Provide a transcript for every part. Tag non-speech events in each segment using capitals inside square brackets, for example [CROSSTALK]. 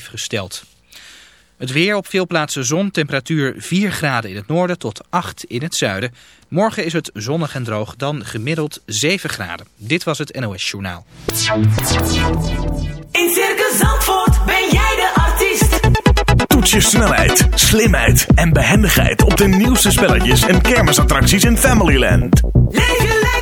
gesteld. Het weer op veel plaatsen zon, temperatuur 4 graden in het noorden tot 8 in het zuiden. Morgen is het zonnig en droog, dan gemiddeld 7 graden. Dit was het NOS Journaal. In Circus Zandvoort ben jij de artiest. Toets je snelheid, slimheid en behendigheid op de nieuwste spelletjes en kermisattracties in Familyland. Leef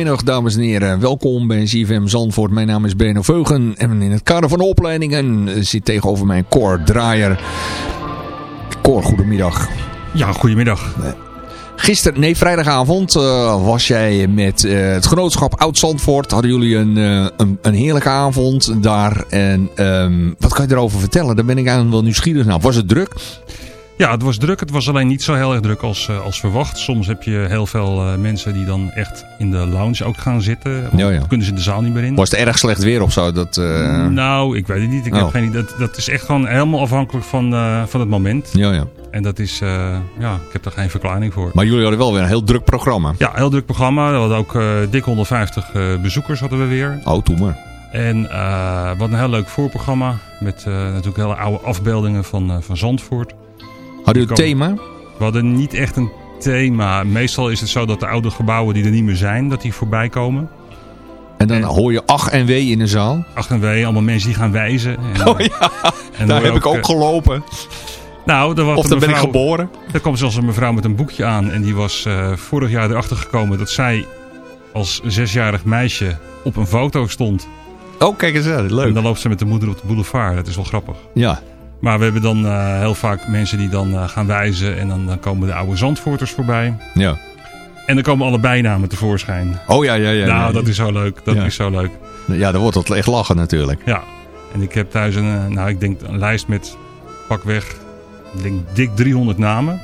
goede middag, dames en heren. Welkom bij CFM Zandvoort. Mijn naam is Benno Veugen. En in het kader van de opleidingen zit tegenover mij Cor Draaier. Cor, goedemiddag. Ja, goedemiddag. Gisteren, nee, vrijdagavond uh, was jij met uh, het genootschap Oud-Zandvoort. Hadden jullie een, uh, een, een, heerlijke avond daar. En um, wat kan je erover vertellen? Daar ben ik eigenlijk wel nieuwsgierig naar. Was het druk? Ja, het was druk. Het was alleen niet zo heel erg druk als, uh, als verwacht. Soms heb je heel veel uh, mensen die dan echt in de lounge ook gaan zitten. Ja, ja. kunnen ze de zaal niet meer in. Was het erg slecht weer of zo? Dat, uh... Nou, ik weet het niet. Ik oh. heb geen, dat, dat is echt gewoon helemaal afhankelijk van, van het moment. Ja, ja. En dat is, ja, ik heb daar geen verklaring voor. Maar jullie hadden wel weer een heel druk programma. Ja, heel druk programma. We hadden ook dik 150 bezoekers hadden we weer. Oh, toen maar. En wat een heel leuk voorprogramma. Met natuurlijk hele oude afbeeldingen van, van Zandvoort. Hadden jullie een thema? We hadden niet echt een thema. Meestal is het zo dat de oude gebouwen die er niet meer zijn, dat die voorbij komen. En dan en, hoor je ach en wee in de zaal? Ach en wee, allemaal mensen die gaan wijzen. En, oh ja, en daar heb ook, ik ook gelopen. Nou, er was of dan mevrouw, ben ik geboren. Er kwam zelfs een mevrouw met een boekje aan. En die was uh, vorig jaar erachter gekomen dat zij als zesjarig meisje op een foto stond. Oh, kijk eens aan. Leuk. En dan loopt ze met de moeder op de boulevard. Dat is wel grappig. Ja. Maar we hebben dan uh, heel vaak mensen die dan uh, gaan wijzen. En dan, dan, komen de oude Zandvoorters voorbij. Ja. En dan komen alle bijnamen tevoorschijn. Oh ja, ja, ja. Nou, ja. dat is zo leuk. Dat ja. is zo leuk. Ja, dan wordt het echt lachen natuurlijk. Ja. En ik heb thuis een, nou, ik denk een lijst met pakweg, ik denk dik 300 namen.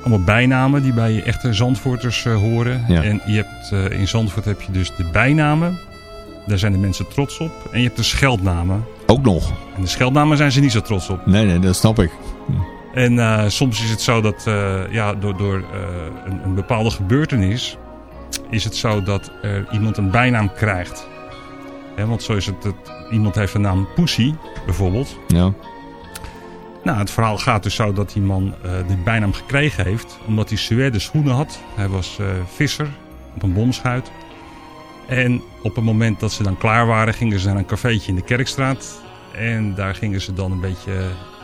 Allemaal bijnamen die bij echte Zandvoorters uh, horen. Ja. En je hebt, in Zandvoort heb je dus de bijnamen. Daar zijn de mensen trots op. En je hebt de scheldnamen. Ook nog. En de scheldnamen zijn ze niet zo trots op. Nee, nee, dat snap ik. En uh, soms is het zo dat uh, ja, door, door uh, een, een, bepaalde gebeurtenis... is het zo dat er iemand een bijnaam krijgt. He, want zo is het, dat iemand heeft de naam Pussy, bijvoorbeeld. Ja. Nou, het verhaal gaat dus zo dat die man de bijnaam gekregen heeft... omdat hij suède schoenen had. Hij was visser op een bomschuit. En op het moment dat ze dan klaar waren, gingen ze naar een cafeetje in de Kerkstraat. En daar gingen ze dan een beetje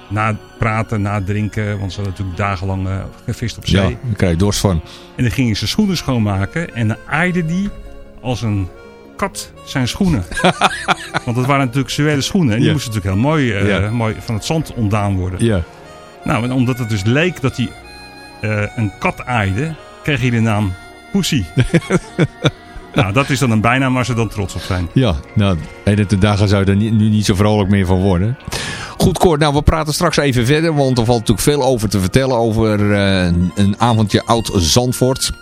napraten, nadrinken. Want ze hadden natuurlijk dagenlang uh, gevist op zee. Ja, daar krijg je dorst van. En dan gingen ze schoenen schoonmaken. En dan aaide die als een kat zijn schoenen. [LAUGHS] want dat waren natuurlijk suède schoenen. En die ja. moesten natuurlijk heel mooi, uh, ja. mooi van het zand ontdaan worden. Ja. Nou, en omdat het dus leek dat hij uh, een kat aaide, kreeg hij de naam Pussy. [LAUGHS] Nou, dat is dan een bijnaam waar ze dan trots op zijn. Ja, nou, de dagen zou je er nu niet zo vrolijk meer van worden. Goed, Cor, nou, we praten straks even verder, want er valt natuurlijk veel over te vertellen over uh, een avondje Oud-Zandvoort.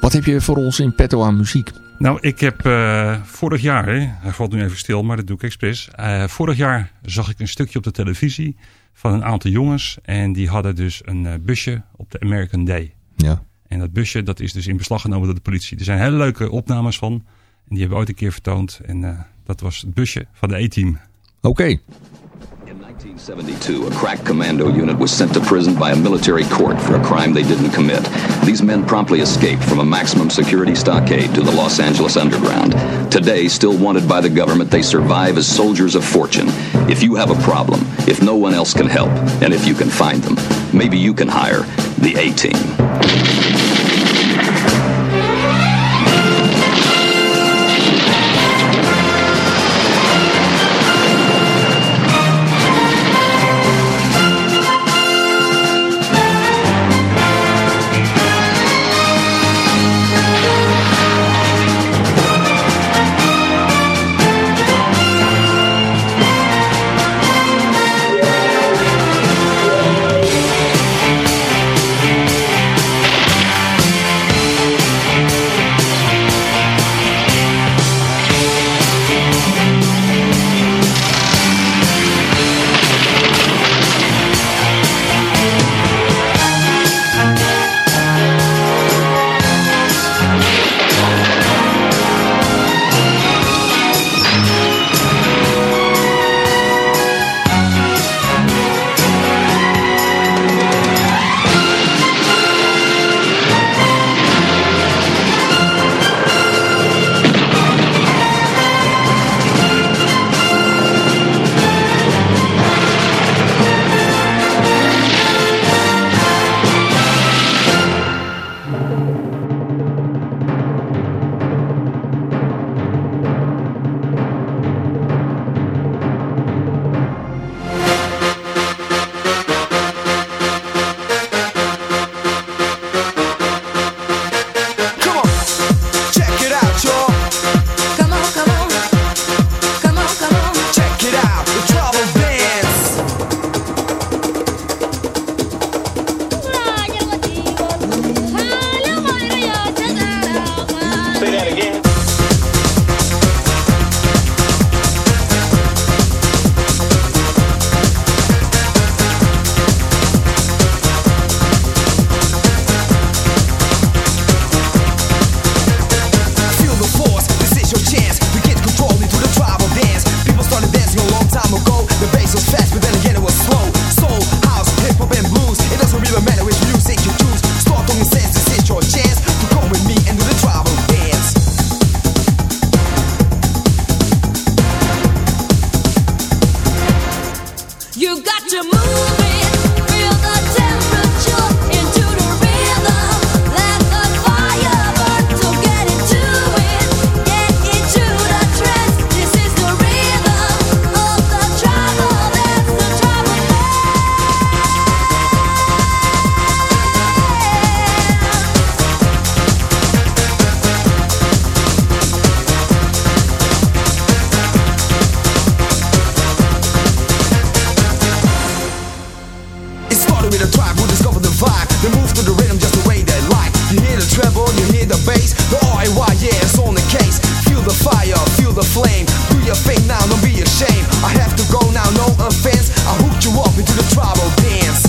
Wat heb je voor ons in petto aan muziek? Nou, ik heb uh, vorig jaar, hè, hij valt nu even stil, maar dat doe ik expres. Uh, vorig jaar zag ik een stukje op de televisie van een aantal jongens en die hadden dus een busje op de American Day. Ja. En dat busje dat is dus in beslag genomen door de politie. Er zijn hele leuke opnames van. En die hebben we ooit een keer vertoond. En uh, dat was het busje van de E-team. Oké. In 1972, a crack commando unit was sent to prison by a military court for a crime they didn't commit. These men promptly escaped from a maximum security stockade to the Los Angeles underground. Today, still wanted by the government, they survive as soldiers of fortune. If you have a problem, if no one else can help, and if you can find them, maybe you can hire the A-team. Who made a tribe? Who the vibe? They move to the rhythm just the way they like. You hear the treble, you hear the bass. The R A Y, yeah, it's on the case. Feel the fire, feel the flame. Do your thing now, don't be ashamed. I have to go now, no offense. I hooked you up into the tribal dance.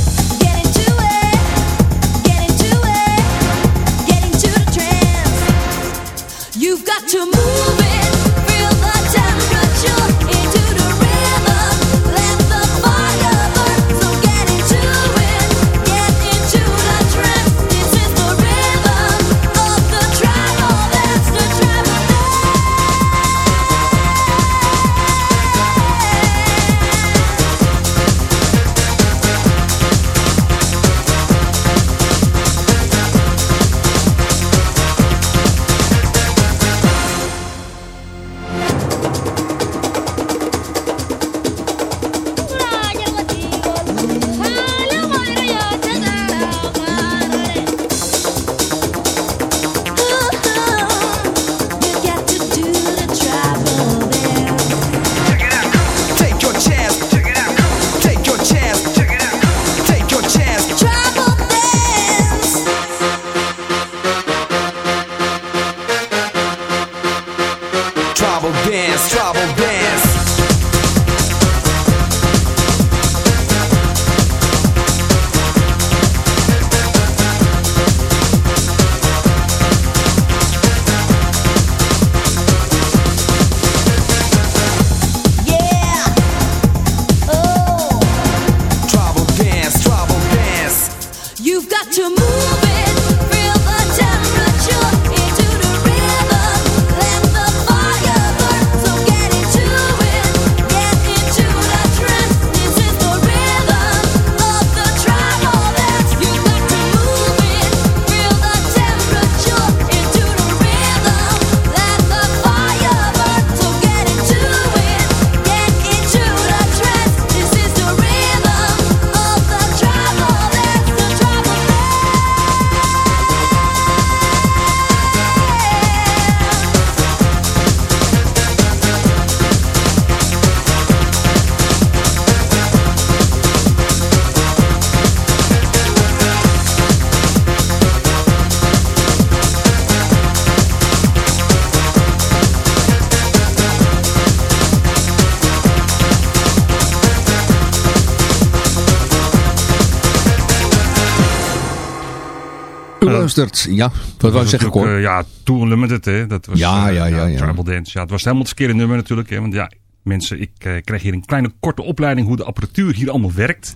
Ja, wat wou je zeggen, Cor? ja, Tour Unlimited, hè. Dat was, Ja, eh, ja, ja, ja. Tribal Dance. Ja, het was helemaal het verkeerde nummer natuurlijk. Hè, want ja, mensen, ik eh, kreeg hier een kleine korte opleiding hoe de apparatuur hier allemaal werkt.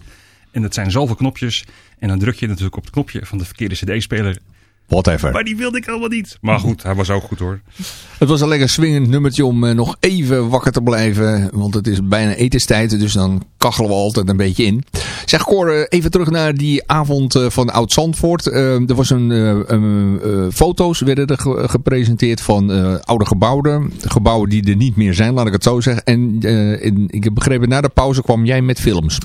En dat zijn zoveel knopjes. En dan druk je natuurlijk op het knopje van de verkeerde cd-speler. Whatever. Maar die wilde ik allemaal niet. Maar goed, hij was ook goed hoor. Het was een lekker swingend nummertje om eh, nog even wakker te blijven. Want het is bijna etenstijd, dus dan kachelen we altijd een beetje in. Zeg Cor, eh, even terug naar die avond eh, van Oud-Zandvoort. Er was een, eh, een, eh, foto's werden er ge- gepresenteerd van eh, oude gebouwen. Gebouwen die er niet meer zijn, laat ik het zo zeggen. En eh, ik heb begrepen, na de pauze kwam jij met films.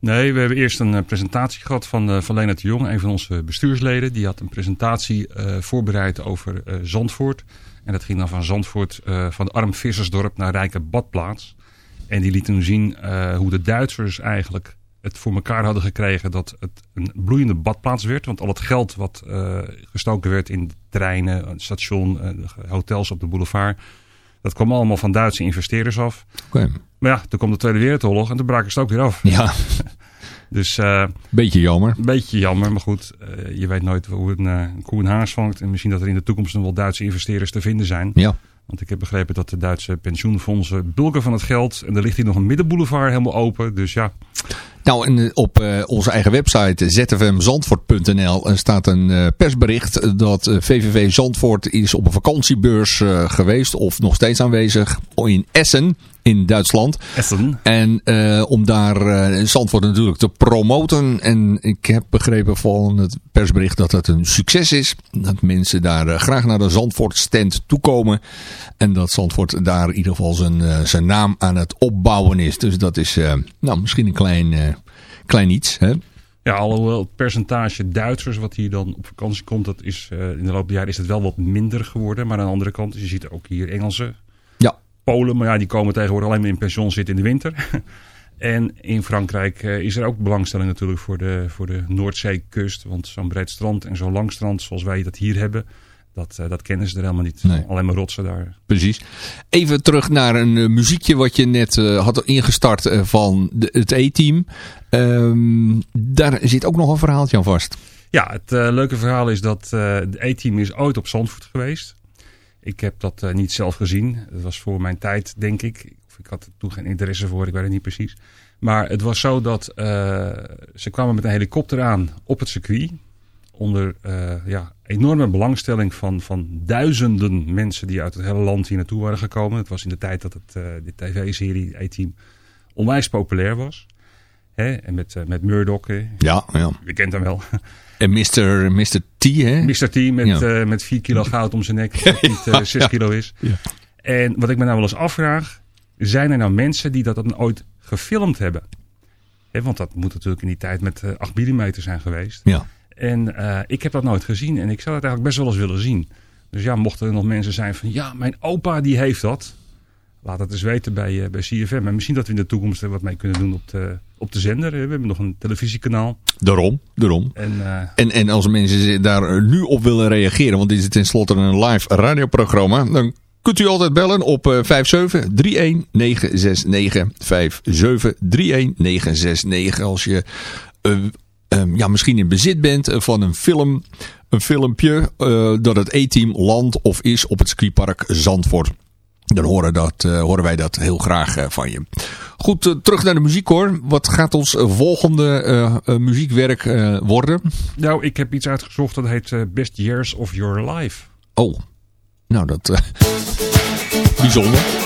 Nee, we hebben eerst een eh, presentatie gehad van, eh van de Jong, een van onze bestuursleden. Die had een presentatie eh, voorbereid over eh, Zandvoort. En dat ging dan van Zandvoort, eh, van arm vissersdorp naar rijke badplaats. En die liet toen zien eh, hoe de Duitsers eigenlijk het voor elkaar hadden gekregen dat het een bloeiende badplaats werd. Want al het geld wat eh, gestoken werd in treinen, station, eh, hotels op de boulevard... dat kwam allemaal van Duitse investeerders af. Maar ja, toen kwam de Tweede Wereldoorlog en toen braken ze het ook weer af. Ja, [LAUGHS] Dus eh, beetje jammer. beetje jammer, maar goed, eh, je weet nooit hoe een, eh, een koe een haas vangt. En misschien dat er in de toekomst nog wel Duitse investeerders te vinden zijn. Ja. Want ik heb begrepen dat de Duitse pensioenfondsen bulken van het geld. En er ligt hier nog een middenboulevard helemaal open. Dus ja, Nou, en eh, op eh, onze eigen website zfmzandvoort.nl staat een eh, persbericht dat VVV Zandvoort is op een vakantiebeurs geweest of nog steeds aanwezig in Essen in Duitsland. Essen. En eh, om daar eh, Zandvoort natuurlijk te promoten. En ik heb begrepen van het persbericht dat het een succes is. Dat mensen daar eh, graag naar de Zandvoort stand toekomen. En dat Zandvoort daar in ieder geval zijn, zijn naam aan het opbouwen is. Dus dat is nou, misschien een klein, klein iets. Hè? Ja, alhoewel het percentage Duitsers wat hier dan op vakantie komt, dat is in de loop der jaren is het wel wat minder geworden. Maar aan de andere kant, je ziet ook hier Engelsen, Polen, maar ja, die komen tegenwoordig alleen maar in pensioen zitten in de winter. [LAUGHS] en in Frankrijk eh, is er ook belangstelling natuurlijk voor de, voor de Noordzeekust. Want zo'n breed strand en zo'n lang strand zoals wij dat hier hebben, dat, eh, dat kennen ze er helemaal niet. Nee. Alleen maar rotsen daar. precies. Even terug naar een eh, muziekje wat je net had ingestart van de, het E-team. Ehm, daar zit ook nog een verhaaltje aan vast. Ja, het leuke verhaal is dat de E-team is ooit op Zandvoort geweest. Ik heb dat eh, niet zelf gezien. Dat was voor mijn tijd, denk ik. Of ik had er toen geen interesse voor, ik weet het niet precies. Maar het was zo dat eh, ze kwamen met een helikopter aan op het circuit. Onder eh, ja, enorme belangstelling van, van duizenden mensen die uit het hele land hier naartoe waren gekomen. Het was in de tijd dat het, de tv-serie E-team onwijs populair was. Hè? En met, met Murdoch? Ja, ja. je kent hem wel. En Mr. Mr. T, hè? Mr. T met, Ja. eh, met 4 kilo goud om zijn nek, [LAUGHS] dat niet eh 6 kilo is. Ja. En wat ik me nou wel eens afvraag, zijn er nou mensen die dat dan ooit gefilmd hebben? Want dat moet natuurlijk in die tijd met eh 8 mm zijn geweest. Ja. En eh, ik heb dat nooit gezien en ik zou dat eigenlijk best wel eens willen zien. Dus ja, mochten er nog mensen zijn van, ja, mijn opa die heeft dat. Laat het eens weten bij, eh, bij CFM. En misschien dat we in de toekomst er wat mee kunnen doen op de, op de zender. We hebben nog een televisiekanaal. Daarom, daarom. En eh, En, en als mensen daar nu op willen reageren, want dit is tenslotte een live radioprogramma, dan kunt u altijd bellen op eh 57 31969 als je eh, eh, ja, misschien in bezit bent eh, van een film, een filmpje eh, dat het E-team landt of is op het circuitpark Zandvoort dan horen, dat, eh, horen wij dat heel graag eh, van je. Goed, eh, terug naar de muziek hoor. Wat gaat ons volgende muziekwerk worden? Nou, ik heb iets uitgezocht dat heet Best Years of Your Life. Oh, nou dat... [LAUGHS] bijzonder.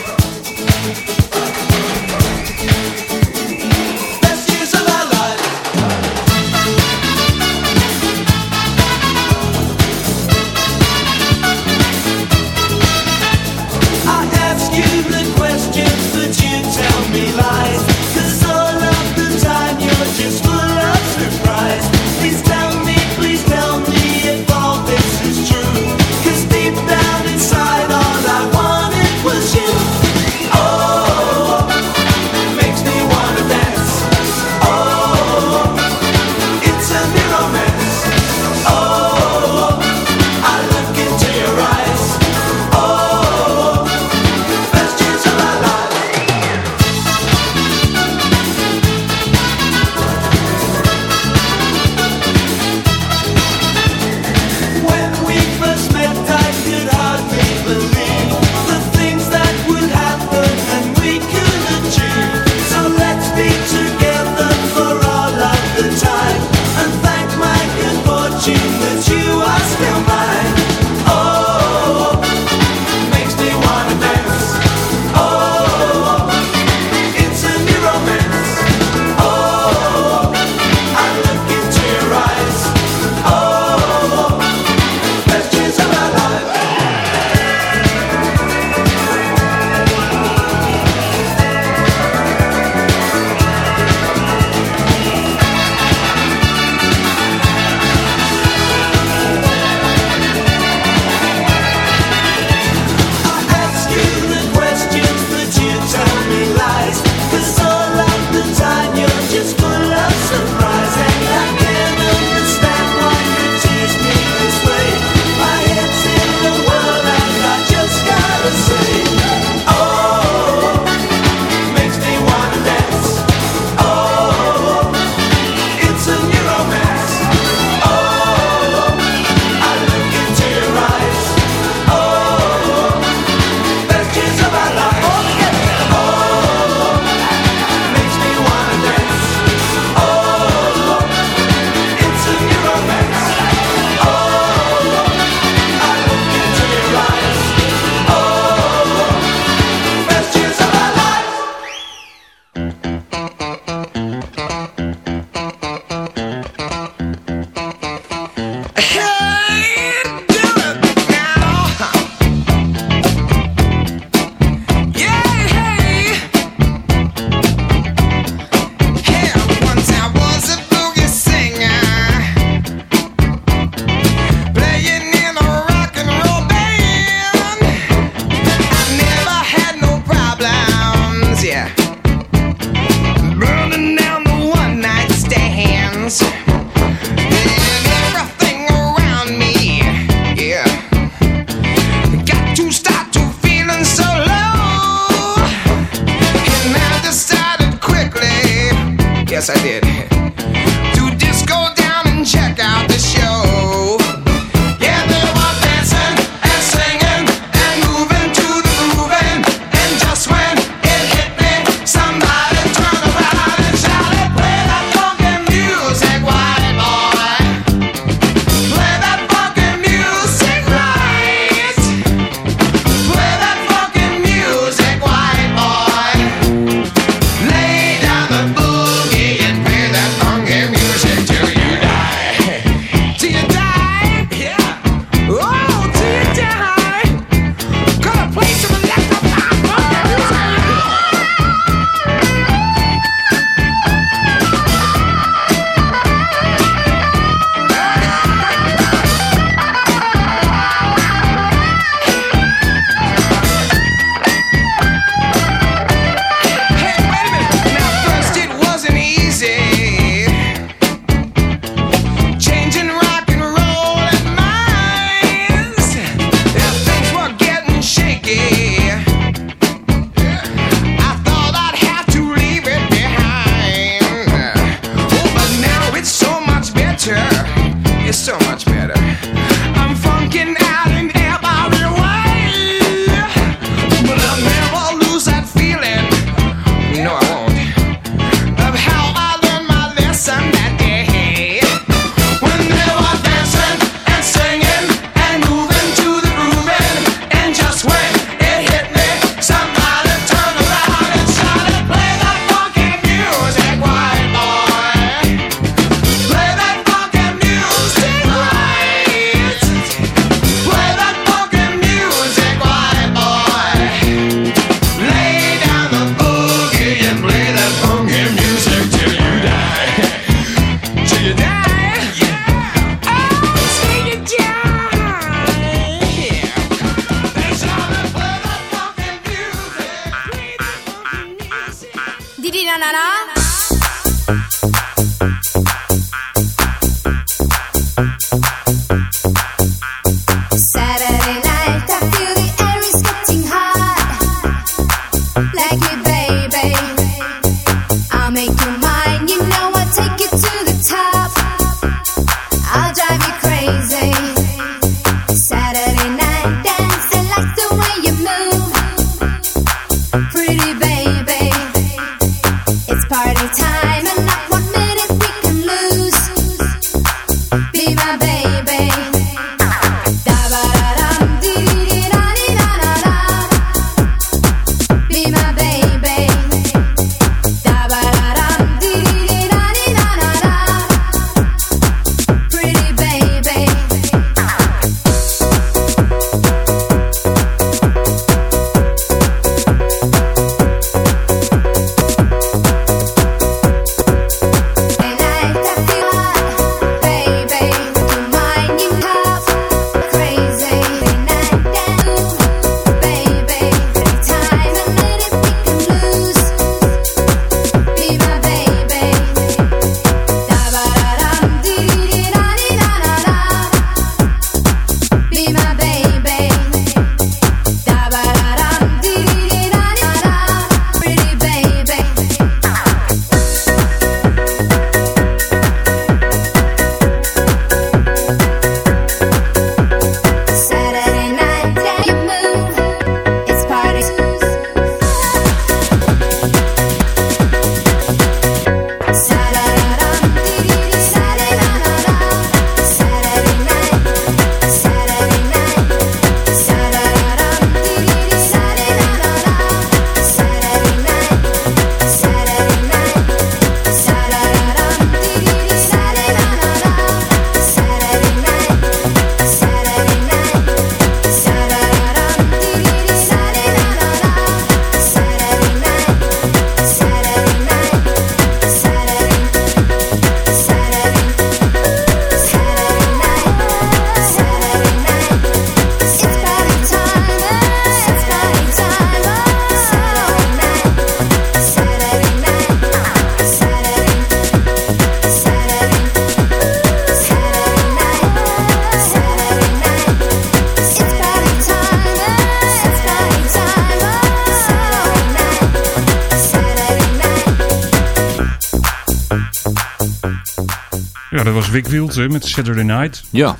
Was Wick Wild hè, met Saturday Night. Ja.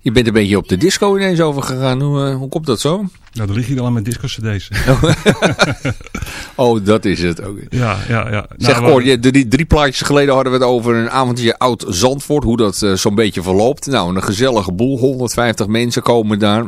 Je bent een beetje op de disco ineens overgegaan. Hoe, eh, hoe komt dat zo? Nou, dan lig je dan aan met disco-cd's. [LAUGHS] Oh, dat is het. Oké. ja, ja, ja. Zeg, Nou, Cor, je, drie, drie plaatjes geleden hadden we het over een avondje oud Zandvoort. Hoe dat eh, zo'n beetje verloopt. Nou, een gezellige boel. 150 mensen komen daar.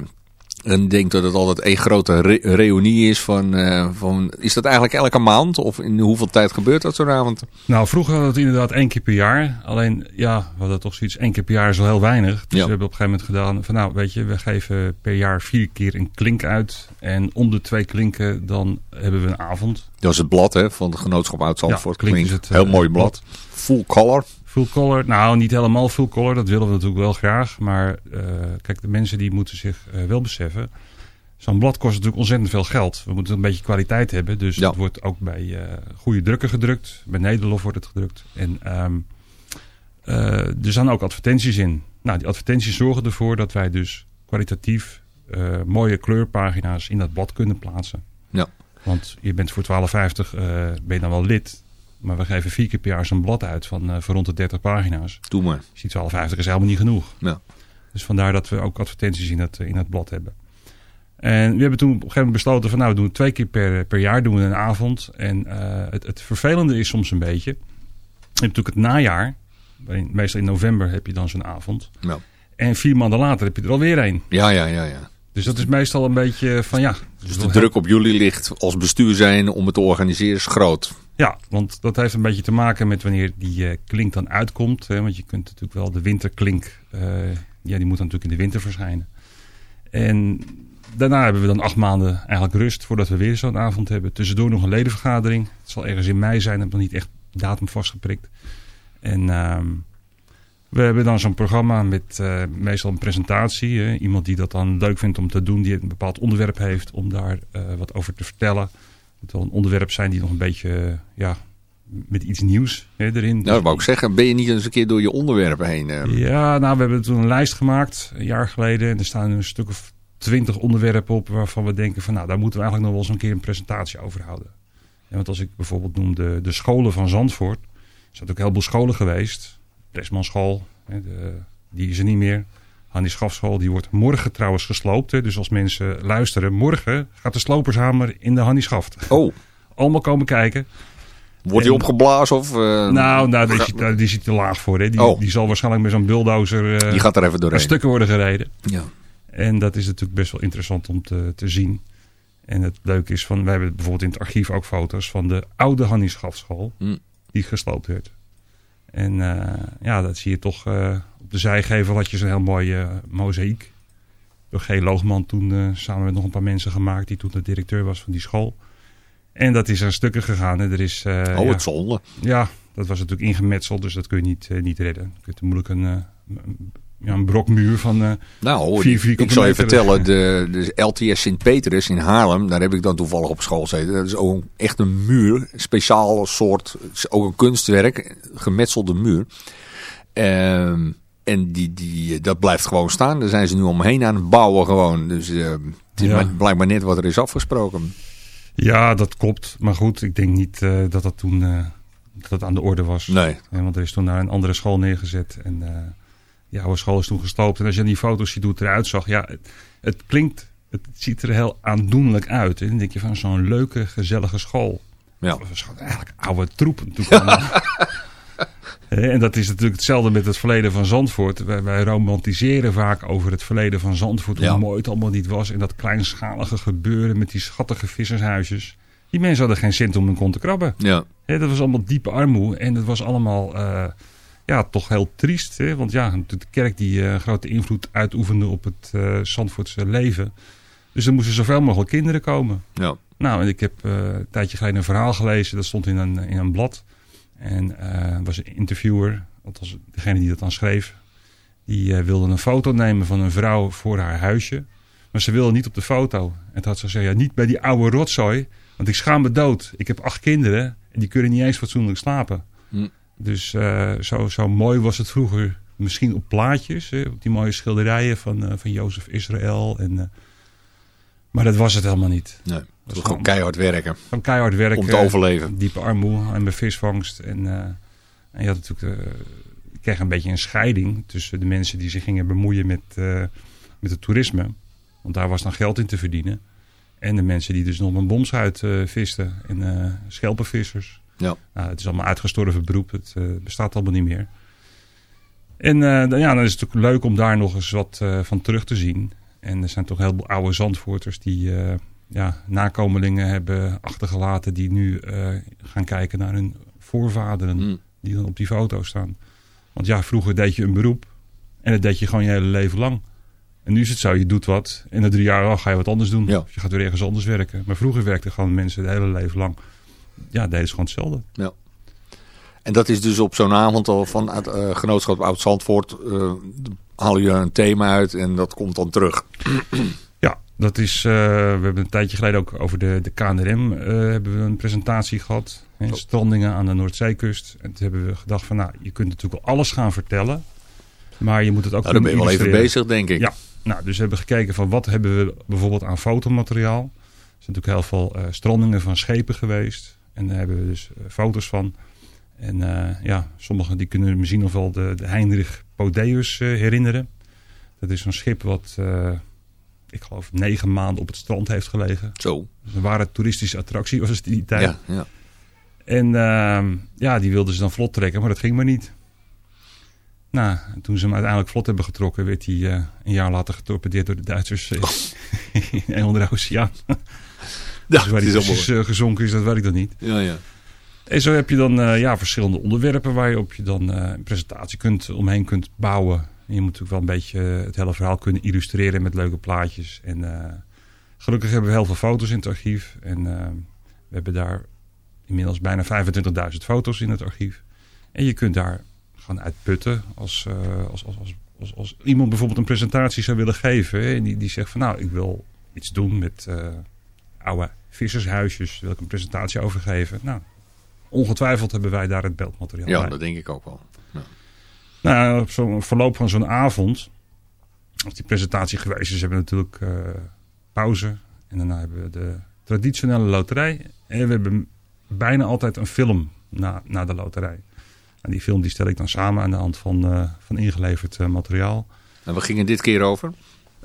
En ik denk dat het altijd één grote re- reunie is van, eh, van... Is dat eigenlijk elke maand? Of in hoeveel tijd gebeurt dat zo'n avond? Nou, vroeger hadden we het inderdaad één keer per jaar. Alleen, ja, we hadden toch zoiets, één keer per jaar is wel heel weinig. Dus Ja. we hebben op een gegeven moment gedaan van, nou, weet je, we geven per jaar vier keer een klink uit. En om de twee klinken, dan hebben we een avond. Dat is het blad hè, van het genootschap oud Zandvoort. Ja, Klink is Klink. het, Heel eh, mooi blad. Full color. Full color, nou, niet helemaal full color, dat willen we natuurlijk wel graag. Maar eh, kijk, de mensen die moeten zich eh, wel beseffen. Zo'n blad kost natuurlijk ontzettend veel geld. We moeten een beetje kwaliteit hebben. Dus Ja. het wordt ook bij eh, goede drukken gedrukt. Bij Nederlof wordt het gedrukt. En ehm, eh, er staan ook advertenties in. Nou, die advertenties zorgen ervoor dat wij dus kwalitatief mooie kleurpagina's in dat blad kunnen plaatsen. Ja. Want je bent voor 12,50 eh, ben je dan wel lid. Maar we geven vier keer per jaar zo'n blad uit van, eh, van rond de 30 pagina's. Doe maar. Dus die 12,50 is helemaal niet genoeg. Ja. Dus vandaar dat we ook advertenties in het, in het blad hebben. En we hebben toen op een gegeven moment besloten van nou, we doen twee keer per, per jaar doen we een avond. En eh, het, het vervelende is soms een beetje. Je hebt natuurlijk het najaar. Meestal in november heb je dan zo'n avond. Ja. En vier maanden later heb je er alweer een. Ja, ja, ja, ja. Dus dat is meestal een beetje van ja. Dus de druk op jullie ligt als bestuur zijn om het te organiseren is groot. Ja, want dat heeft een beetje te maken met wanneer die eh, klink dan uitkomt. Hè? Want je kunt natuurlijk wel de winterklink, eh, ja, die moet dan natuurlijk in de winter verschijnen. En daarna hebben we dan acht maanden eigenlijk rust voordat we weer zo'n avond hebben. Tussendoor nog een ledenvergadering. Het zal ergens in mei zijn, heb nog niet echt datum vastgeprikt. En ehm, we hebben dan zo'n programma met eh, meestal een presentatie. Hè? Iemand die dat dan leuk vindt om te doen, die een bepaald onderwerp heeft om daar eh, wat over te vertellen. Het wel een onderwerp zijn die nog een beetje, ja, met iets nieuws hè, erin. Nou, dat wou ik zeggen. Ben je niet eens een keer door je onderwerpen heen? eh? Ja, nou, we hebben toen een lijst gemaakt, een jaar geleden. En er staan een stuk of twintig onderwerpen op waarvan we denken van... nou, daar moeten we eigenlijk nog wel eens een keer een presentatie over houden. Ja, want als ik bijvoorbeeld noem de, de scholen van Zandvoort... er zijn ook heel veel scholen geweest. Presmanschool, die is er niet meer. Hannie Schafschool, die wordt morgen trouwens gesloopt. Dus als mensen luisteren, morgen gaat de slopershamer in de Hannie Schaft. Oh, [LAUGHS] Allemaal komen kijken. wordt die En- opgeblazen of... eh, Nou, nou die, is, nou, die zit te laag voor. Hè. Die, Oh. die zal waarschijnlijk met zo'n bulldozer eh, die gaat er even doorheen. stukken worden gereden. Ja. En dat is natuurlijk best wel interessant om te, te zien. En het leuke is, van, wij hebben bijvoorbeeld in het archief ook foto's van de oude Hannie Schafschool. Hm. Die gesloopt werd. En eh, ja, dat zie je toch eh, op de zijgevel had je zo'n heel mooi eh mozaïek. Door G. Loogman toen samen met nog een paar mensen gemaakt. Die toen de directeur was van die school. En dat is aan stukken gegaan. hè. Er is, Oh, ja, het zonde. ja, dat was natuurlijk ingemetseld, dus dat kun je niet, niet redden. Je kunt er moeilijk een, een- ja, een brokmuur van... eh, Nou, Vier ik- vierkante ik zal je vertellen, de, de LTS Sint-Petrus in Haarlem, daar heb ik dan toevallig op school gezeten. Dat is ook een- echt een muur, speciaal soort, ook een kunstwerk, gemetselde muur. Ehm, en die, die, dat blijft gewoon staan. Daar zijn ze nu omheen aan het bouwen gewoon. Dus eh, het is Ja. blijkbaar net wat er is afgesproken. Ja, dat klopt. Maar goed, ik denk niet eh, dat dat toen eh, dat dat aan de orde was. Nee. Want er is toen naar een andere school neergezet. En die oude school is toen gesloopt. En als je die foto's ziet hoe het eruit zag. Ja, het, het klinkt, het ziet er heel aandoenlijk uit. En dan denk je van zo'n leuke, gezellige school. Ja. Dat was eigenlijk oude troep. natuurlijk allemaal. Hè, En dat is natuurlijk hetzelfde met het verleden van Zandvoort. Wij, wij romantiseren vaak over het verleden van Zandvoort. Hoe Ja. mooi het allemaal niet was. En dat kleinschalige gebeuren met die schattige vissershuisjes. Die mensen hadden geen cent om hun kont te krabben. Ja. Dat was allemaal diepe armoede. En dat was allemaal eh, ja, toch heel triest. Hè? Want ja, de kerk die eh, grote invloed uitoefende op het eh Zandvoortse leven. Dus er moesten zoveel mogelijk kinderen komen. Ja. Nou, en ik heb eh, een tijdje geleden een verhaal gelezen. Dat stond in een, in een blad. En er was een interviewer, althans degene die dat dan schreef. Die wilde een foto nemen van een vrouw voor haar huisje. Maar ze wilde niet op de foto. En toen had ze gezegd, ja, niet bij die oude rotzooi. Want ik schaam me dood. Ik heb acht kinderen en die kunnen niet eens fatsoenlijk slapen. Hm. Dus eh, zo, zo mooi was het vroeger. Misschien op plaatjes, hè, op die mooie schilderijen van, eh, van Jozef Israël. En, eh, maar dat was het helemaal niet. Nee. Het was gewoon- gewoon keihard werken. Van keihard werken. Om te overleven. Diepe armoede en visvangst. En, en je had natuurlijk, je kreeg een beetje een scheiding tussen de mensen die zich gingen bemoeien met, met het toerisme. Want daar was dan geld in te verdienen. En de mensen die dus nog een bomschuit visten. En schelpenvissers. Ja. Nou, het is allemaal uitgestorven beroep. Het eh, bestaat allemaal niet meer. En eh, dan, ja, dan is het natuurlijk leuk om daar nog eens wat eh, van terug te zien. En er zijn toch heel veel oude Zandvoorters die ja, nakomelingen hebben achtergelaten. Die nu gaan kijken naar hun voorvaderen. Hm. Die dan op die foto staan. Want ja, vroeger deed je een beroep. En dat deed je gewoon je hele leven lang. En nu is het zo, je doet wat. En na drie jaar oh, ga je wat anders doen. Ja. Je gaat weer ergens anders werken. Maar vroeger werkten gewoon mensen het hele leven lang. Ja, deden ze gewoon hetzelfde. Ja. En dat is dus op zo'n avond al van het eh, genootschap Oud-Zandvoort. eh halen jullie een thema uit en dat komt dan terug. [CLEARS THROAT] Ja, dat is. eh, we hebben een tijdje geleden ook over de, de KNRM hebben we een presentatie gehad. Hè, strandingen aan de Noordzeekust. En toen hebben we gedacht van nou, je kunt natuurlijk alles gaan vertellen. Maar je moet het ook Nou, dan ben je wel even bezig, denk ik. Ja, nou, dus we hebben gekeken van wat hebben we bijvoorbeeld aan fotomateriaal. Er zijn natuurlijk heel veel eh, strandingen van schepen geweest. En daar hebben we dus eh, foto's van. En eh, ja, sommigen die kunnen misschien nog wel de, de Heinrich Podeus eh, herinneren. Dat is zo'n schip wat, ik geloof, negen maanden op het strand heeft gelegen. Zo. Dus een ware toeristische attractie was het in die tijd. Ja, ja. En ehm, ja, die wilden ze dan vlot trekken, maar dat ging maar niet. Nou, en toen ze hem uiteindelijk vlot hebben getrokken, werd hij een jaar later getorpedeerd door de Duitsers [LAUGHS] in een onder de oceaan. Dus waar is precies eh, gezonken is, dat weet ik dan niet. ja, ja. En zo heb je dan eh, ja, verschillende onderwerpen waar je op je dan eh, een presentatie kunt, omheen kunt bouwen. En je moet natuurlijk wel een beetje het hele verhaal kunnen illustreren met leuke plaatjes. En gelukkig hebben we heel veel foto's in het archief. En we hebben daar inmiddels bijna 25.000 foto's in het archief. En je kunt daar gaan uitputten als, als, als, als, als, als iemand bijvoorbeeld een presentatie zou willen geven. hè, En die, die zegt van nou, ik wil iets doen met oude vissershuisjes. Wil ik een presentatie over geven. Nou, ongetwijfeld hebben wij daar het beeldmateriaal Ja, bij. dat denk ik ook wel. Nou, op zo'n verloop van zo'n avond, als die presentatie geweest is, hebben we natuurlijk eh, pauze. En daarna hebben we de traditionele loterij. En we hebben bijna altijd een film na, na de loterij. En die film die stel ik dan samen aan de hand van, eh, van ingeleverd eh, materiaal. En we gingen dit keer over?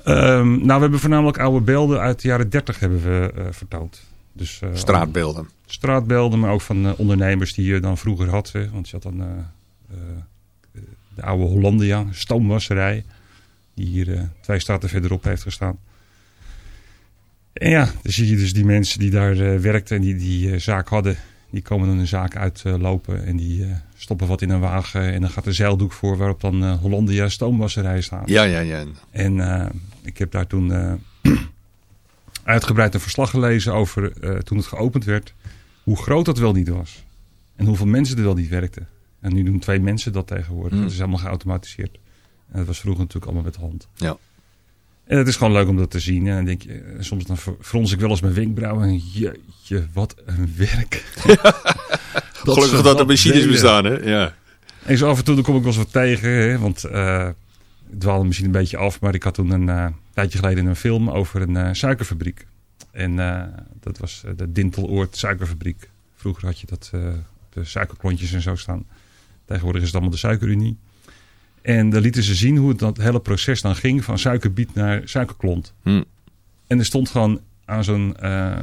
Ehm, nou, we hebben voornamelijk oude beelden uit de jaren 30 hebben we eh, vertoond. Dus, eh, Straatbeelden. straatbeelden, maar ook van eh, ondernemers die je dan vroeger had. hè. Want je had dan de oude Hollandia, stoomwasserij. Die hier twee straten verderop heeft gestaan. En ja, dan zie je dus die mensen die daar werkten en die die zaak hadden. Die komen dan een zaak uitlopen en die stoppen wat in een wagen. En dan gaat er zeildoek voor waarop dan Hollandia stoomwasserij staat. Ja, ja, ja. En ik heb daar toen eh, [CLEARS THROAT] uitgebreid een verslag gelezen over eh, toen het geopend werd. Hoe groot dat wel niet was. En hoeveel mensen er wel niet werkten. En nu doen twee mensen dat tegenwoordig. Hmm. Dat is allemaal geautomatiseerd. En dat was vroeger natuurlijk allemaal met de hand. Ja. En het is gewoon leuk om dat te zien. En dan denk je, eh, soms dan frons ik wel eens mijn wenkbrauwen. En jeetje, wat een werk. [LAUGHS] Gelukkig dat er machines bestaan, hè? Ja. En zo af en toe dan kom ik wel eens wat tegen. Hè, want ik dwaalde misschien een beetje af. Maar ik had toen een eh, tijdje geleden een film over een eh, suikerfabriek. En eh, dat was de Dinteloord suikerfabriek. Vroeger had je dat op de suikerklontjes en zo staan. Tegenwoordig is het allemaal de suikerunie. En daar lieten ze zien hoe het dat hele proces dan ging. Van suikerbiet naar suikerklont. Hm. En er stond gewoon aan zo'n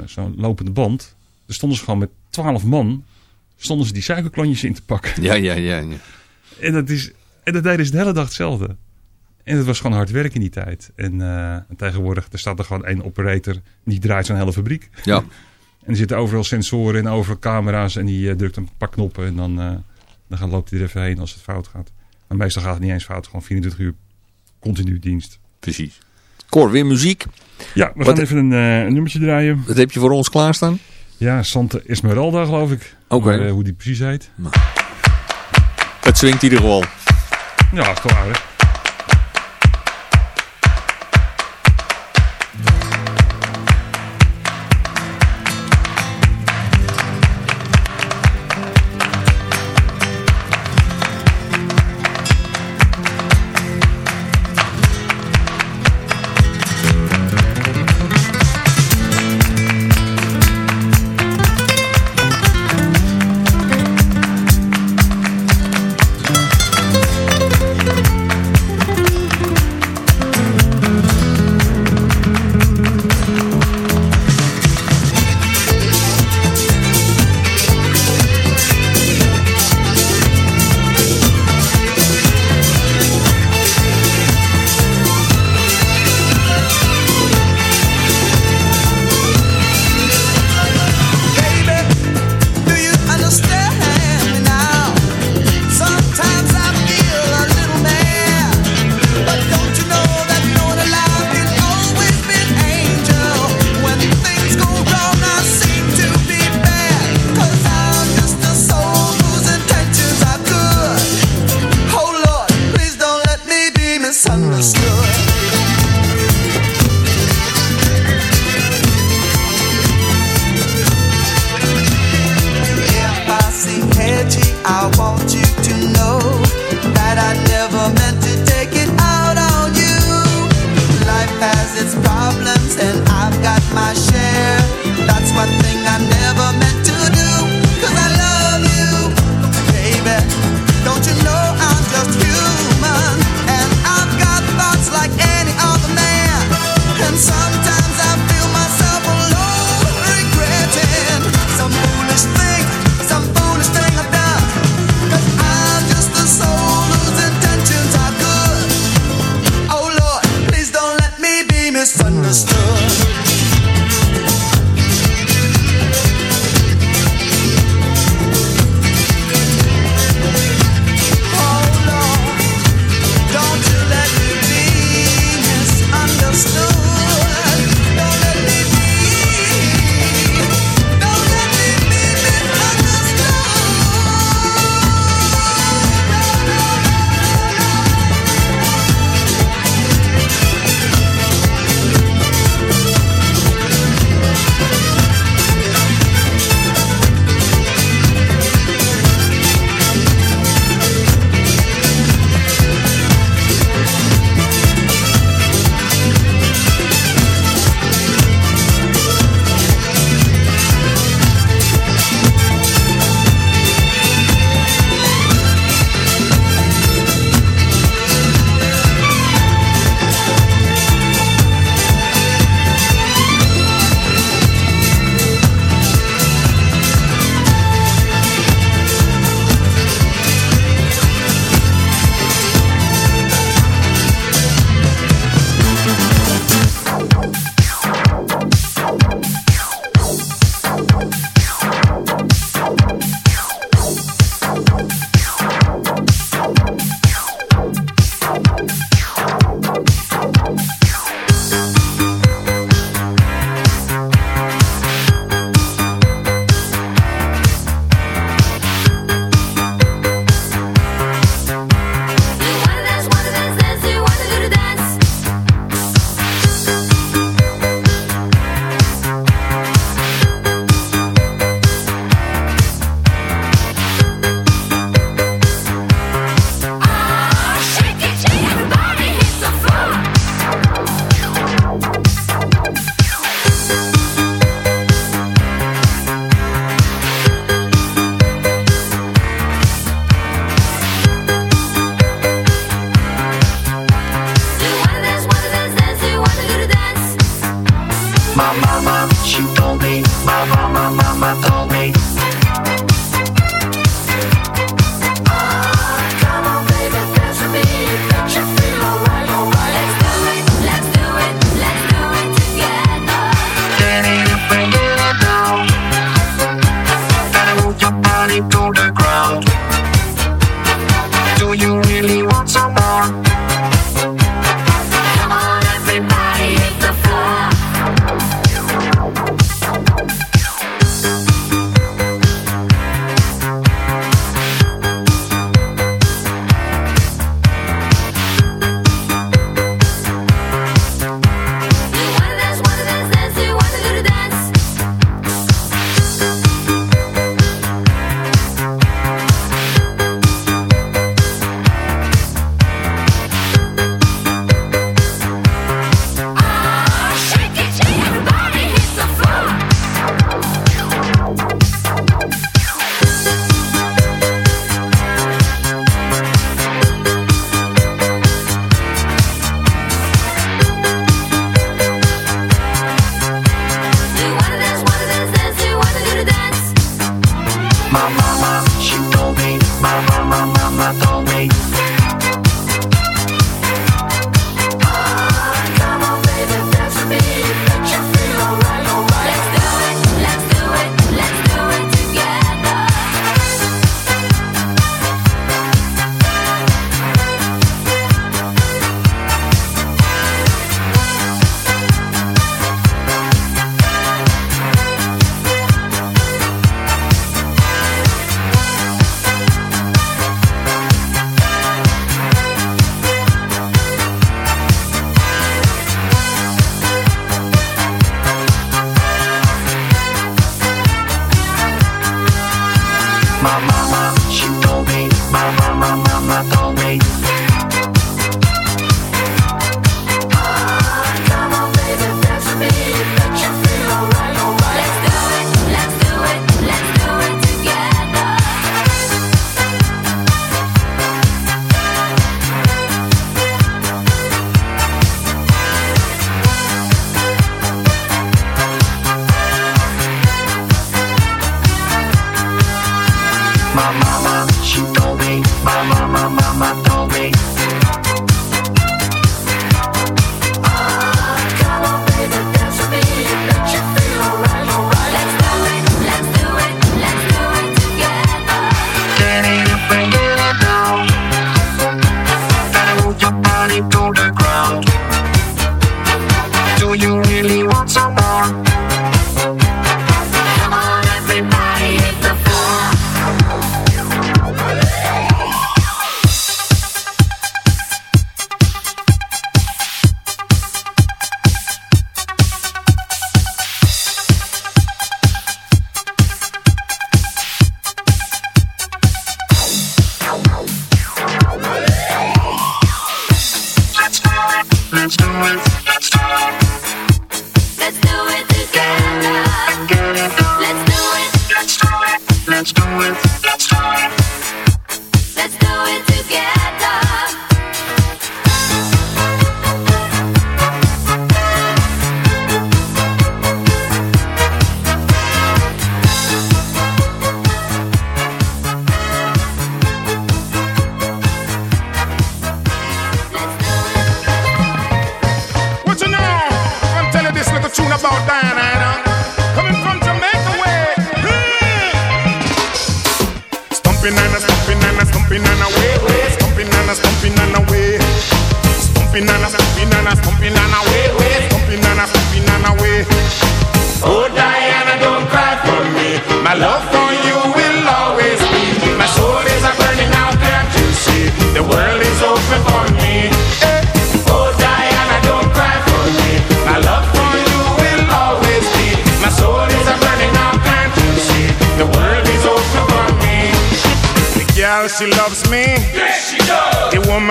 zo'n lopende band. Er stonden ze gewoon met twaalf man. Stonden ze die suikerklontjes in te pakken. Ja, ja, ja. ja. En dat, is, en dat deden ze de hele dag hetzelfde. En het was gewoon hard werk in die tijd. En, eh, en tegenwoordig er staat er gewoon één operator. Die draait zo'n hele fabriek. Ja. [LAUGHS] En er zitten overal sensoren en overal camera's. En die eh, drukt een paar knoppen. En dan, eh, dan gaat, loopt hij er even heen als het fout gaat. Maar meestal gaat het niet eens fout. Gewoon 24 uur continu dienst. Precies. Cor, weer muziek. Ja, we Wat- gaan even een, een nummertje draaien. Wat heb je voor ons klaarstaan? Ja, Santa Esmeralda geloof ik. Oké. Hoe die precies heet. Het swingt in ieder geval. Ja, is toch aardig.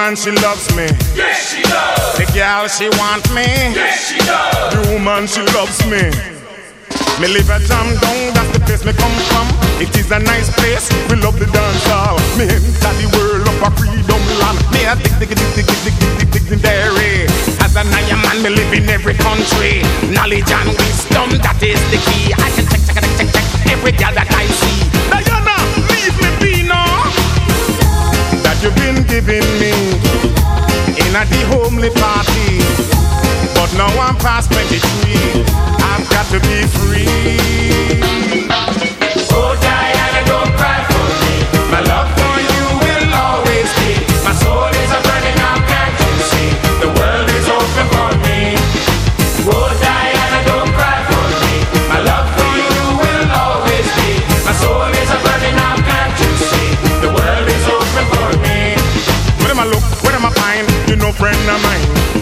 woman, she loves me. Yes, she does. The girl, she want me. Yes, she does. The woman, she loves me. Me live at Jam Down, that's the place me come from. It is a nice place, we love the dance hall. Me enter the world of a freedom land. Me a dig, dig, dig, dig, dig, dig, dig, dig, dairy. As an I man, me live in every country. Knowledge and wisdom, that is the key. I can check, check, check, check, check every girl that I see. Diana, leave me be now. That you've been giving in a the homely party. But now I'm past 23. I've got to be free. Oh, Diana, don't cry for me. My love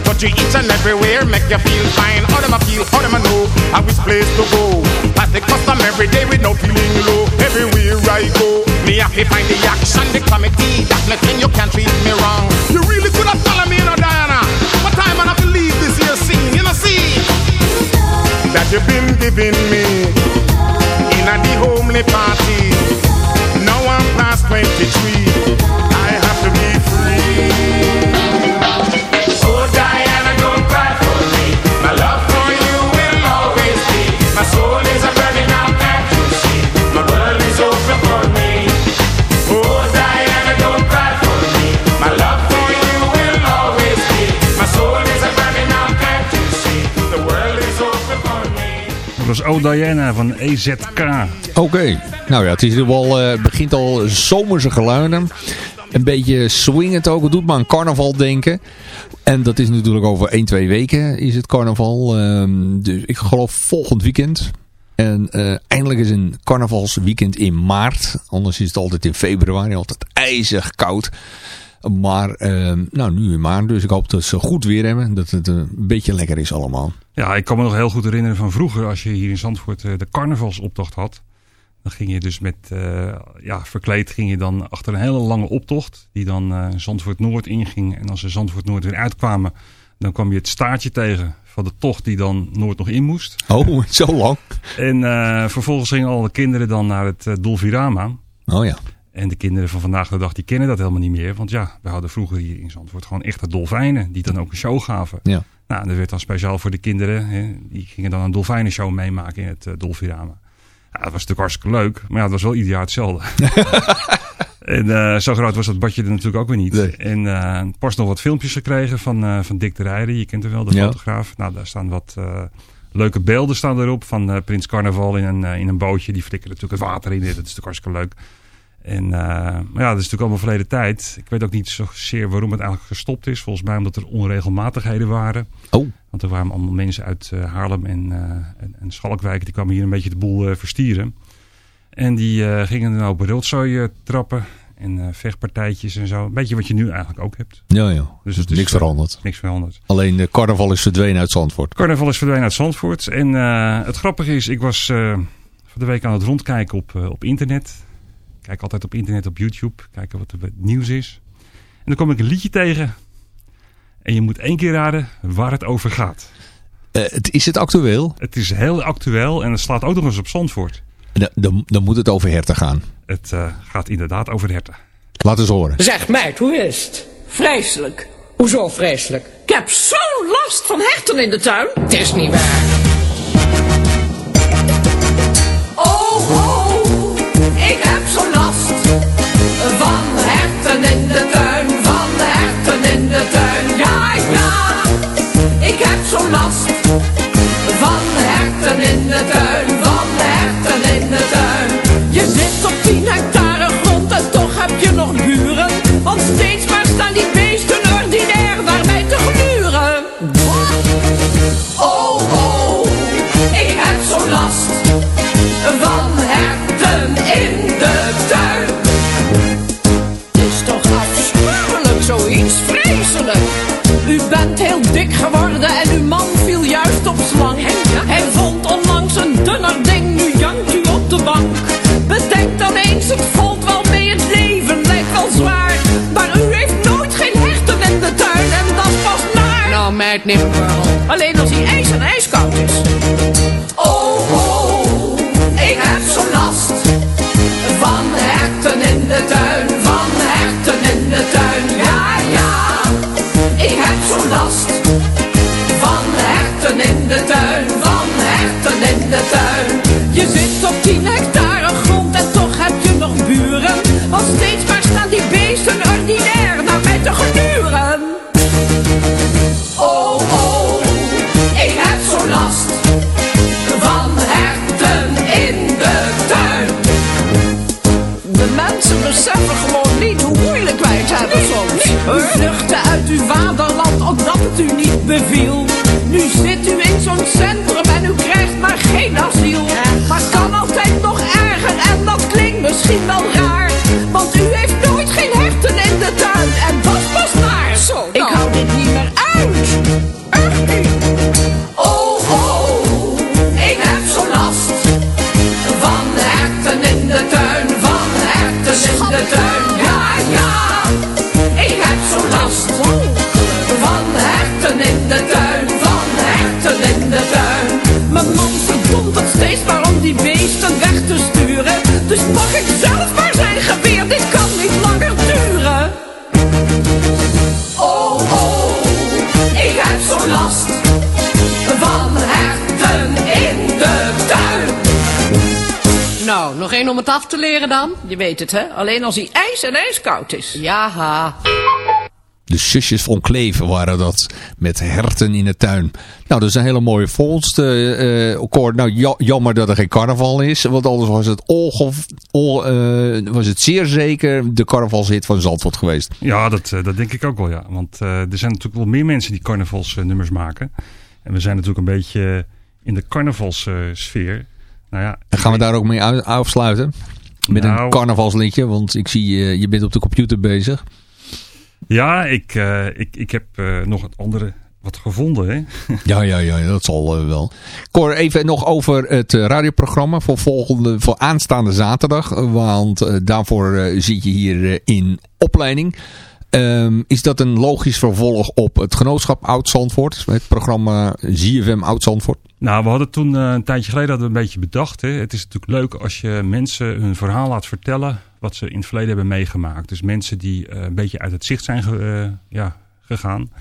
But you each and everywhere make you feel fine. How them I feel? How them I know? How which place to go? Pass the custom every day with no feeling low. Everywhere I go, me have to find the action, the comedy. That's nothing you can't treat me wrong. You really could have followed me, you know, Diana. What time I have to leave this here scene? You know, see that you've been giving me in a the homely party. Now I'm past 23. Van EZK. Oké, nou ja, het is ieder geval, eh, begint al zomerse geluiden. Een beetje swingend ook. Het doet me aan carnaval denken. En dat is natuurlijk over 1, 2 weken is het carnaval. Ehm, dus ik geloof volgend weekend. En eh, eindelijk is een carnavalsweekend in maart. Anders is het altijd in februari. Altijd ijzig koud. Maar ehm, nou, nu in maart. Dus ik hoop dat ze goed weer hebben. Dat het een beetje lekker is allemaal. Ja, ik kan me nog heel goed herinneren van vroeger als je hier in Zandvoort eh, de carnavalsoptocht had. Dan ging je dus met, eh, ja, verkleed ging je dan achter een hele lange optocht. Die dan eh, Zandvoort Noord inging. En als ze Zandvoort Noord weer uitkwamen, dan kwam je het staartje tegen van de tocht die dan Noord nog in moest. Oh, [LAUGHS] zo lang? En vervolgens gingen alle kinderen dan naar het Dolfirama. Oh ja. En de kinderen van vandaag de dag die kennen dat helemaal niet meer. Want ja, we hadden vroeger hier in Zandvoort gewoon echte dolfijnen. Die dan ook een show gaven. Ja. Nou, er werd dan speciaal voor de kinderen. Hè, die gingen dan een dolfijnenshow meemaken in het uh, Dolfirama. Ja, dat was natuurlijk hartstikke leuk. Maar ja, het was wel ieder jaar hetzelfde. [LAUGHS] en uh, zo groot was dat badje er natuurlijk ook weer niet. Nee. En uh, pas nog wat filmpjes gekregen van, van Dick de Rijder. Je kent hem wel, de Ja. fotograaf. Nou, daar staan wat leuke beelden staan erop. Van uh, Prins Carnaval in een, uh, in een bootje. Die flikkeren natuurlijk het water in. Dat is natuurlijk hartstikke leuk. En uh, maar ja, dat is natuurlijk allemaal verleden tijd. Ik weet ook niet zozeer waarom het eigenlijk gestopt is. Volgens mij omdat er onregelmatigheden waren. Oh. Want er waren allemaal mensen uit uh, Haarlem en, uh, en, en Schalkwijk. Die kwamen hier een beetje de boel verstieren. En die gingen dan op rotzooi trappen. En vechtpartijtjes en zo. Een beetje wat je nu eigenlijk ook hebt. Ja, ja. Dus Dus niks veranderd. Niks veranderd. Alleen de carnaval is verdwenen uit Zandvoort. Carnaval is verdwenen uit Zandvoort. En het grappige is, ik was van de week aan het rondkijken op, op internet. Ik kijk altijd op internet, op YouTube. Kijken wat er het nieuws is. En dan kom ik een liedje tegen. En je moet één keer raden waar het over gaat. Uh, is het actueel? Het is heel actueel en het slaat ook nog eens op Zandvoort. Dan, dan, dan moet het over herten gaan. Het uh, gaat inderdaad over herten. Laat eens horen. Zeg meid, hoe is het? Vreselijk. Hoezo vreselijk? Ik heb zo'n last van herten in de tuin. Het is niet waar. Oh, oh, ik heb ik heb Alleen als hij ijs en ijskoud is. Oh, dan? Je weet het, hè? Alleen als hij ijs en ijskoud is. Ja, ha. De zusjes van Kleven waren dat. Met herten in de tuin. Nou, dat is een hele mooie vondst. eh eh, Cor. nou, ja- jammer dat er geen carnaval is. Want anders was het, eh, was het zeer zeker de carnavalshit van Zandvoort geweest. Ja, dat, eh, dat denk ik ook wel, ja. Want eh, er zijn natuurlijk wel meer mensen die carnavalsnummers maken. En we zijn natuurlijk een beetje in de carnavalssfeer. Nou ja, En gaan we daar ook mee afsluiten? Met een Nou. carnavalsliedje. Want ik zie, eh, je bent op de computer bezig. ja ik, eh, ik, ik heb eh, nog het andere wat gevonden, hè. [LAUGHS] Ja, ja, ja, dat zal wel. Cor, even nog over het radioprogramma voor, volgende, voor aanstaande zaterdag. Want daarvoor zit je hier in opleiding. Ehm, is dat een logisch vervolg op het genootschap Oud-Zandvoort? Het programma ZFM Oud-Zandvoort? Nou, we hadden toen eh, een tijdje geleden hadden we een beetje bedacht. Hè. Het is natuurlijk leuk als je mensen hun verhaal laat vertellen wat ze in het verleden hebben meegemaakt. Dus mensen die eh, een beetje uit het zicht zijn eh, ja, gegaan.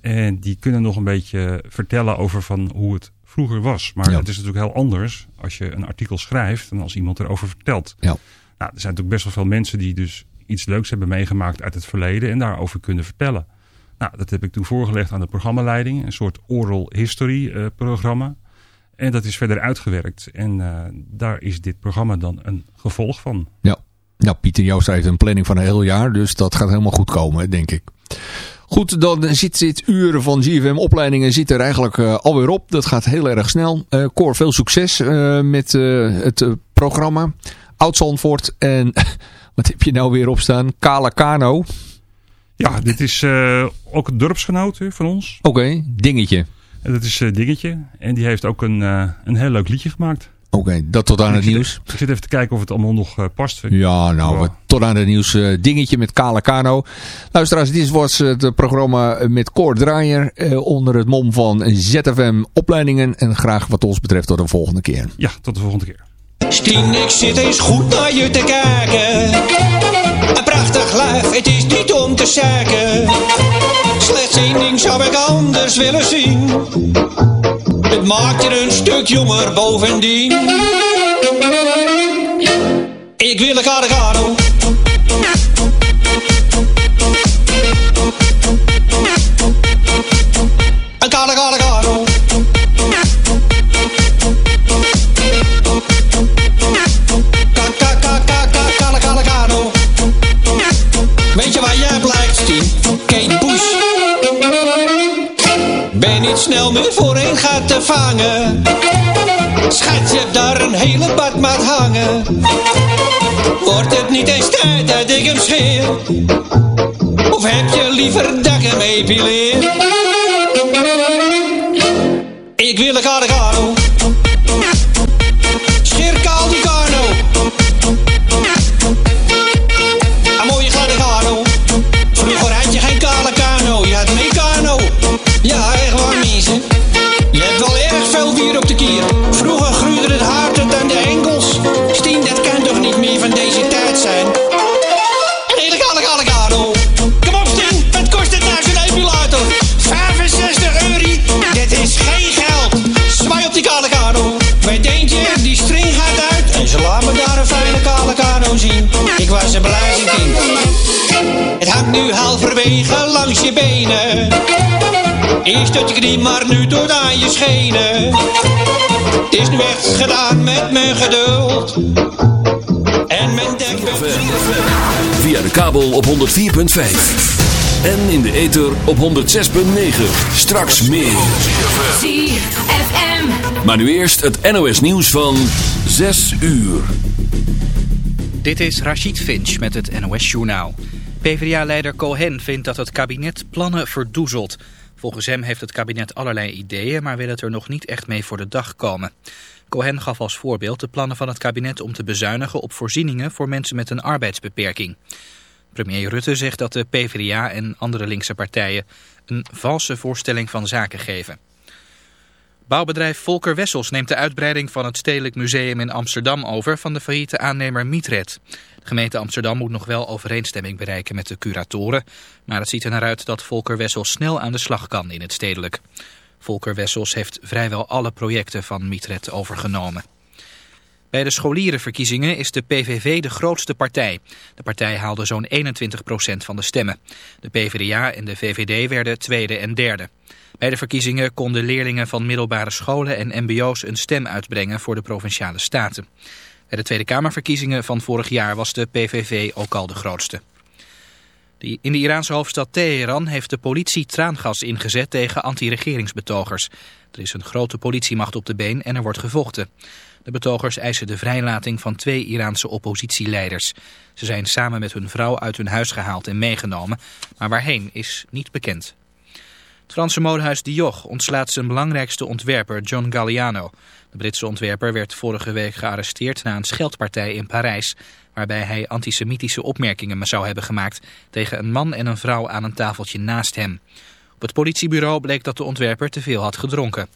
En die kunnen nog een beetje vertellen over van hoe het vroeger was. Maar Ja. het is natuurlijk heel anders als je een artikel schrijft en als iemand erover vertelt. Ja. Nou, er zijn natuurlijk best wel veel mensen die dus iets leuks hebben meegemaakt uit het verleden en daarover kunnen vertellen. Nou, dat heb ik toen voorgelegd aan de programmaleiding. Een soort oral history eh, programma. En dat is verder uitgewerkt. En eh, daar is dit programma dan een gevolg van. Ja. Nou, Pieter Joost heeft een planning van een heel jaar. Dus dat gaat helemaal goed komen, denk ik. Goed, dan zit dit uren van GFM opleidingen zit er eigenlijk eh, alweer op. Dat gaat heel erg snel. Eh Cor, veel succes met het programma. Oud-Zandvoort en [LAUGHS] wat heb je nou weer op staan? Kala Kano. Ja, dit is eh, ook een dorpsgenoot van ons. Oké, dingetje. En dat is eh, Dingetje. En die heeft ook een, eh, een heel leuk liedje gemaakt. Oké, dat tot aan het zit- nieuws. Ik zit even te kijken of het allemaal nog past. Ja, nou, tot aan het nieuws. dingetje met Kale Kano. Luisteraars, dit was het programma met Cor Draaier. eh, onder het mom van ZFM Opleidingen. En graag wat ons betreft tot de volgende keer. Ja, tot de volgende keer. Stien, ik zit eens goed naar je te kijken. Een prachtig lijf, het is niet om te zeiken. Slechts één ding zou ik anders willen zien. Het maakt je een stuk jonger bovendien. Ik wil een cargano. Vangen. Schat, je hebt daar een hele badmaat hangen. Wordt het niet eens tijd dat ik hem scheer? Of heb je liever dat ik hem? Ik wil een cargano. Eerst tot je knie, maar nu tot aan je schenen. Het is nu echt gedaan met mijn geduld. En mijn dekbed... Via de kabel op 104.5. En in de ether op 106.9. Straks meer. ZFM. Maar nu eerst het NOS nieuws van 6 uur. Dit is Rachid Finch met het NOS-journaal. PvdA-leider Cohen vindt dat het kabinet plannen verdoezelt. Volgens hem heeft het kabinet allerlei ideeën, maar wil het er nog niet echt mee voor de dag komen. Cohen gaf als voorbeeld de plannen van het kabinet om te bezuinigen op voorzieningen voor mensen met een arbeidsbeperking. Premier Rutte zegt dat de PvdA en andere linkse partijen een valse voorstelling van zaken geven. Bouwbedrijf Volker Wessels neemt de uitbreiding van het Stedelijk Museum in Amsterdam over van de failliete aannemer Mietred. De gemeente Amsterdam moet nog wel overeenstemming bereiken met de curatoren, maar het ziet er naar uit dat Volker Wessels snel aan de slag kan in het stedelijk. Volker Wessels heeft vrijwel alle projecten van Mietred overgenomen. Bij de scholierenverkiezingen is de PVV de grootste partij. De partij haalde zo'n 21% van de stemmen. De PvdA en de VVD werden tweede en derde. Bij de verkiezingen konden leerlingen van middelbare scholen en mbo's een stem uitbrengen voor de Provinciale Staten. Bij de Tweede Kamerverkiezingen van vorig jaar was de PVV ook al de grootste. In de Iraanse hoofdstad Teheran heeft de politie traangas ingezet tegen anti-regeringsbetogers. Er is een grote politiemacht op de been en er wordt gevochten. De betogers eisen de vrijlating van twee Iraanse oppositieleiders. Ze zijn samen met hun vrouw uit hun huis gehaald en meegenomen, maar waarheen is niet bekend. Het Franse modehuis Dior ontslaat zijn belangrijkste ontwerper John Galliano. De Britse ontwerper werd vorige week gearresteerd na een scheldpartij in Parijs... waarbij hij antisemitische opmerkingen zou hebben gemaakt... tegen een man en een vrouw aan een tafeltje naast hem. Op het politiebureau bleek dat de ontwerper te veel had gedronken.